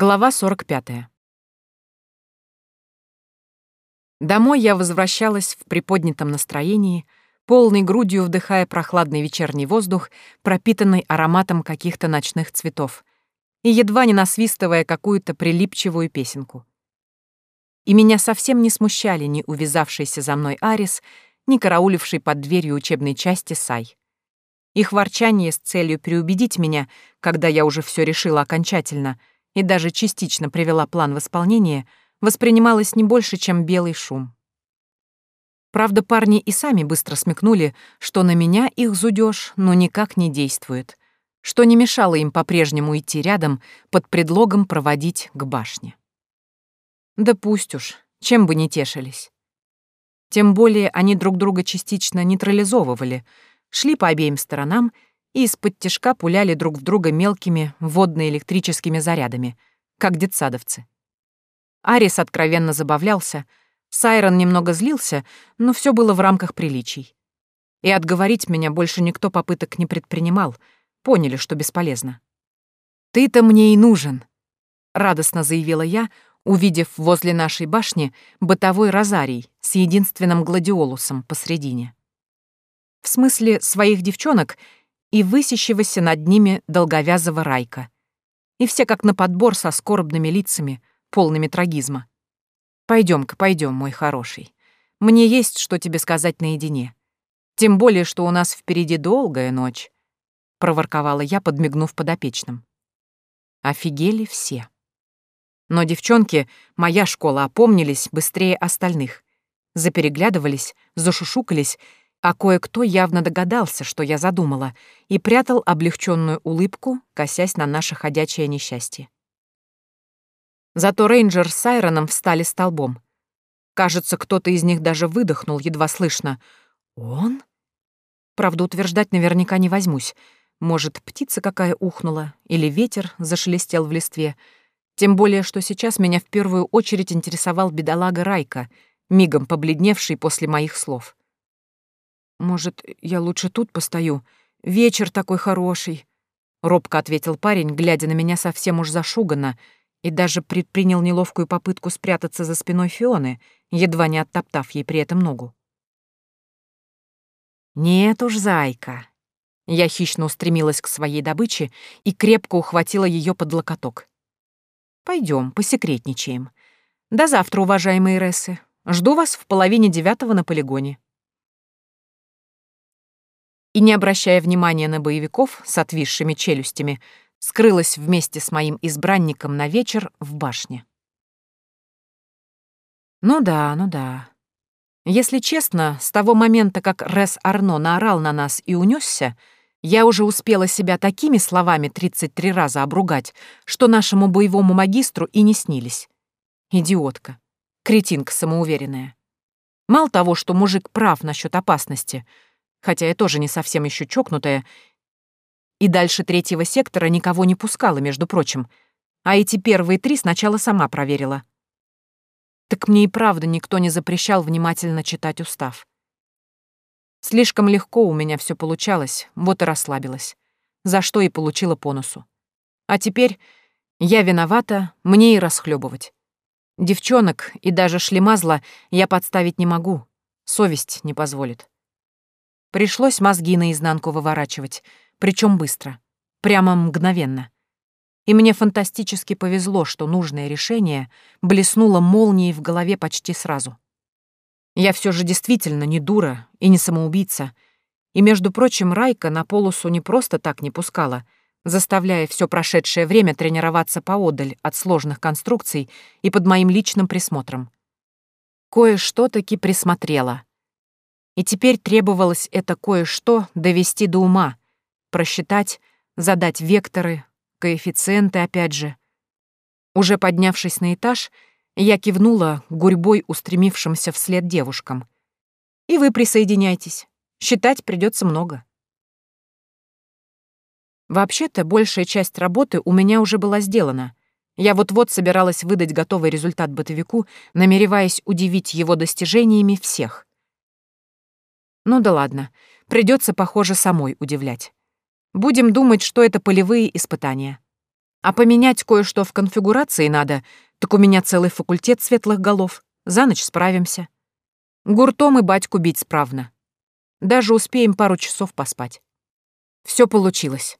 Глава 45. Домой я возвращалась в приподнятом настроении, полной грудью вдыхая прохладный вечерний воздух, пропитанный ароматом каких-то ночных цветов, и едва не насвистывая какую-то прилипчивую песенку. И меня совсем не смущали ни увязавшийся за мной Арис, ни карауливший под дверью учебной части Сай. Их ворчание с целью переубедить меня, когда я уже все решила окончательно — и даже частично привела план в исполнение, воспринималось не больше, чем белый шум. Правда, парни и сами быстро смекнули, что на меня их зудёж ну никак не действует, что не мешало им по-прежнему идти рядом под предлогом проводить к башне. Да пусть уж, чем бы не тешились. Тем более они друг друга частично нейтрализовывали, шли по обеим сторонам — и из-под тишка пуляли друг в друга мелкими водно-электрическими зарядами, как детсадовцы. Арис откровенно забавлялся, Сайрон немного злился, но все было в рамках приличий. И отговорить меня больше никто попыток не предпринимал, поняли, что бесполезно. «Ты-то мне и нужен», — радостно заявила я, увидев возле нашей башни бытовой розарий с единственным гладиолусом посредине. В смысле, своих девчонок и высящегося над ними долговязого Райка. И все как на подбор со скорбными лицами, полными трагизма. Пойдем-ка, пойдем, мой хороший. Мне есть что тебе сказать наедине. Тем более, что у нас впереди долгая ночь», — проворковала я, подмигнув подопечным. Офигели все. Но девчонки, моя школа, опомнились быстрее остальных. Запереглядывались, зашушукались а кое-кто явно догадался, что я задумала, и прятал облегченную улыбку, косясь на наше ходячее несчастье. Зато рейнджер с Сайроном встали столбом. Кажется, кто-то из них даже выдохнул, едва слышно. «Он?» Правда, утверждать наверняка не возьмусь. Может, птица какая ухнула, или ветер зашелестел в листве. Тем более, что сейчас меня в первую очередь интересовал бедолага Райка, мигом побледневший после моих слов. «Может, я лучше тут постою? Вечер такой хороший», — робко ответил парень, глядя на меня совсем уж зашуганно, и даже предпринял неловкую попытку спрятаться за спиной Фионы, едва не оттоптав ей при этом ногу. «Нет уж, зайка». Я хищно устремилась к своей добыче и крепко ухватила ее под локоток. Пойдем, посекретничаем. До завтра, уважаемые Рессы. Жду вас в половине девятого на полигоне и, не обращая внимания на боевиков с отвисшими челюстями, скрылась вместе с моим избранником на вечер в башне. Ну да, ну да. Если честно, с того момента, как Рес Арно наорал на нас и унесся, я уже успела себя такими словами 33 раза обругать, что нашему боевому магистру и не снились. Идиотка. Кретинка самоуверенная. Мало того, что мужик прав насчет опасности — хотя я тоже не совсем еще чокнутая, и дальше третьего сектора никого не пускала, между прочим, а эти первые три сначала сама проверила. Так мне и правда никто не запрещал внимательно читать устав. Слишком легко у меня все получалось, вот и расслабилась, за что и получила по носу. А теперь я виновата, мне и расхлебывать. Девчонок и даже шлемазла я подставить не могу, совесть не позволит. Пришлось мозги наизнанку выворачивать, причем быстро, прямо мгновенно. И мне фантастически повезло, что нужное решение блеснуло молнией в голове почти сразу. Я все же действительно не дура и не самоубийца. И, между прочим, Райка на полосу не просто так не пускала, заставляя все прошедшее время тренироваться поодаль от сложных конструкций и под моим личным присмотром. Кое-что таки присмотрела — и теперь требовалось это кое-что довести до ума, просчитать, задать векторы, коэффициенты опять же. Уже поднявшись на этаж, я кивнула гурьбой устремившимся вслед девушкам. «И вы присоединяйтесь. Считать придется много». Вообще-то, большая часть работы у меня уже была сделана. Я вот-вот собиралась выдать готовый результат бытовику, намереваясь удивить его достижениями всех. Ну да ладно, придется, похоже, самой удивлять. Будем думать, что это полевые испытания. А поменять кое-что в конфигурации надо, так у меня целый факультет светлых голов. За ночь справимся. Гуртом и батьку бить справно. Даже успеем пару часов поспать. Все получилось.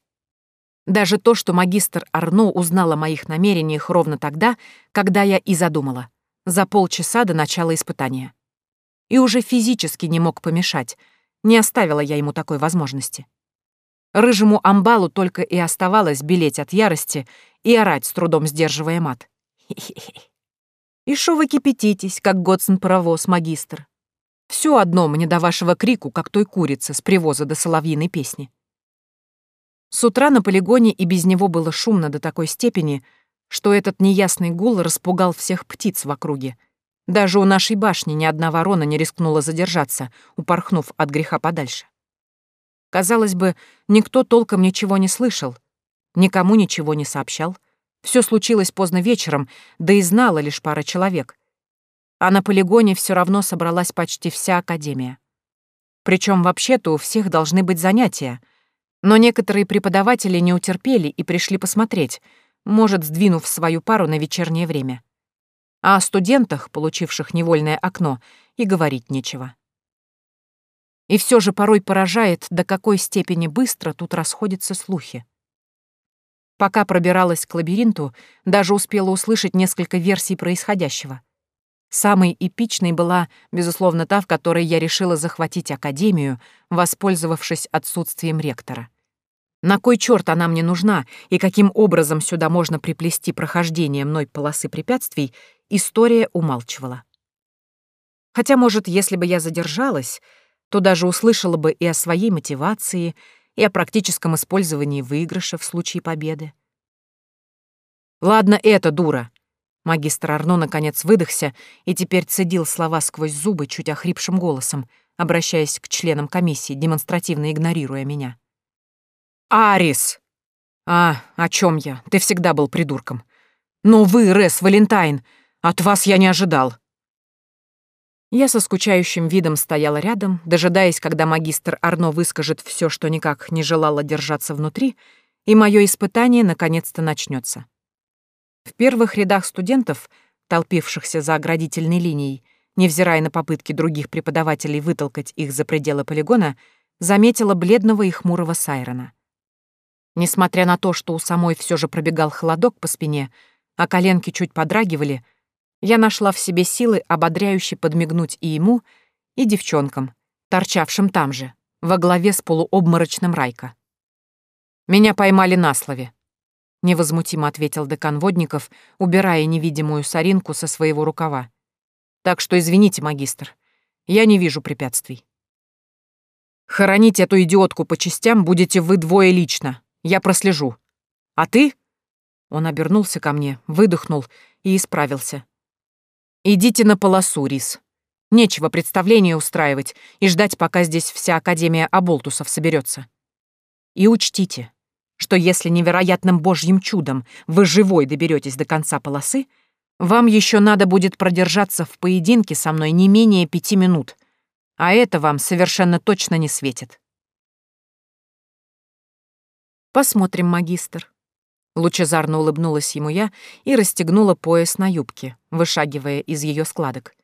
Даже то, что магистр Арно узнал о моих намерениях ровно тогда, когда я и задумала, за полчаса до начала испытания. И уже физически не мог помешать, не оставила я ему такой возможности. Рыжему амбалу только и оставалось белеть от ярости и орать, с трудом сдерживая мат. И шо вы кипятитесь, как Годсон-паровоз, магистр? Все одно мне до вашего крику, как той курицы с привоза до соловьиной песни. С утра на полигоне и без него было шумно до такой степени, что этот неясный гул распугал всех птиц в округе. Даже у нашей башни ни одна ворона не рискнула задержаться, упорхнув от греха подальше. Казалось бы, никто толком ничего не слышал, никому ничего не сообщал — все случилось поздно вечером, да и знала лишь пара человек. А на полигоне все равно собралась почти вся академия. Причем вообще-то у всех должны быть занятия. Но некоторые преподаватели не утерпели и пришли посмотреть, может, сдвинув свою пару на вечернее время. А о студентах, получивших невольное окно, и говорить нечего. И все же порой поражает, до какой степени быстро тут расходятся слухи. Пока пробиралась к лабиринту, даже успела услышать несколько версий происходящего. Самой эпичной была, безусловно, та, в которой я решила захватить Академию, воспользовавшись отсутствием ректора. На кой черт она мне нужна и каким образом сюда можно приплести прохождение мной полосы препятствий, история умалчивала. Хотя, может, если бы я задержалась, то даже услышала бы и о своей мотивации, и о практическом использовании выигрыша в случае победы. «Ладно, это дура!» Магистр Арно наконец выдохся и теперь цедил слова сквозь зубы чуть охрипшим голосом, обращаясь к членам комиссии, демонстративно игнорируя меня. «Арис!» «А, о чем я? Ты всегда был придурком. Но вы, Рес Валентайн, от вас я не ожидал!» Я со скучающим видом стояла рядом, дожидаясь, когда магистр Арно выскажет все, что никак не желало держаться внутри, и мое испытание наконец-то начнется. В первых рядах студентов, толпившихся за оградительной линией, невзирая на попытки других преподавателей вытолкать их за пределы полигона, заметила бледного и хмурого Сайрона. Несмотря на то, что у самой все же пробегал холодок по спине, а коленки чуть подрагивали — я нашла в себе силы ободряюще подмигнуть и ему, и девчонкам, торчавшим там же, во главе с полуобморочным Райка. «Меня поймали на слове», — невозмутимо ответил декан Водников, убирая невидимую соринку со своего рукава. «Так что извините, магистр, я не вижу препятствий». «Хоронить эту идиотку по частям будете вы двое лично, я прослежу. А ты?» Он обернулся ко мне, выдохнул и исправился. Идите на полосу, Рис. Нечего представление устраивать и ждать, пока здесь вся Академия Аболтусов соберется. И учтите, что если невероятным божьим чудом вы живой доберетесь до конца полосы, вам еще надо будет продержаться в поединке со мной не менее пяти минут, а это вам совершенно точно не светит. Посмотрим, магистр. Лучезарно улыбнулась ему я и расстегнула пояс на юбке, вышагивая из ее складок.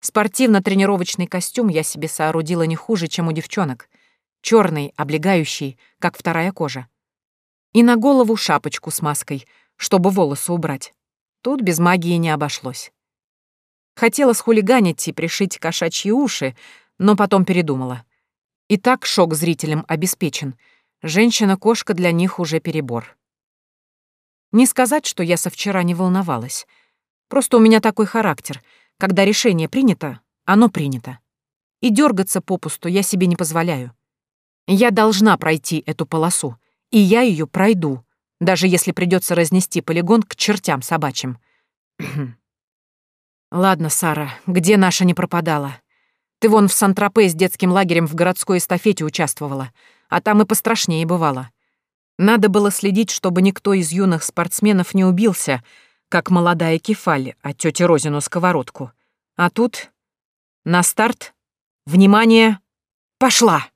Спортивно-тренировочный костюм я себе соорудила не хуже, чем у девчонок. черный, облегающий, как вторая кожа. И на голову шапочку с маской, чтобы волосы убрать. Тут без магии не обошлось. Хотела схулиганить и пришить кошачьи уши, но потом передумала. И так шок зрителям обеспечен. Женщина-кошка для них уже перебор. Не сказать, что я со вчера не волновалась. Просто у меня такой характер. Когда решение принято, оно принято. И дергаться попусту я себе не позволяю. Я должна пройти эту полосу, и я ее пройду, даже если придется разнести полигон к чертям собачьим. Ладно, Сара, где наша не пропадала? Ты вон в Сан-Тропе с детским лагерем в городской эстафете участвовала, а там и пострашнее бывало. Надо было следить, чтобы никто из юных спортсменов не убился, как молодая Кефаль от тети Розину сковородку. А тут... На старт. Внимание! Пошла!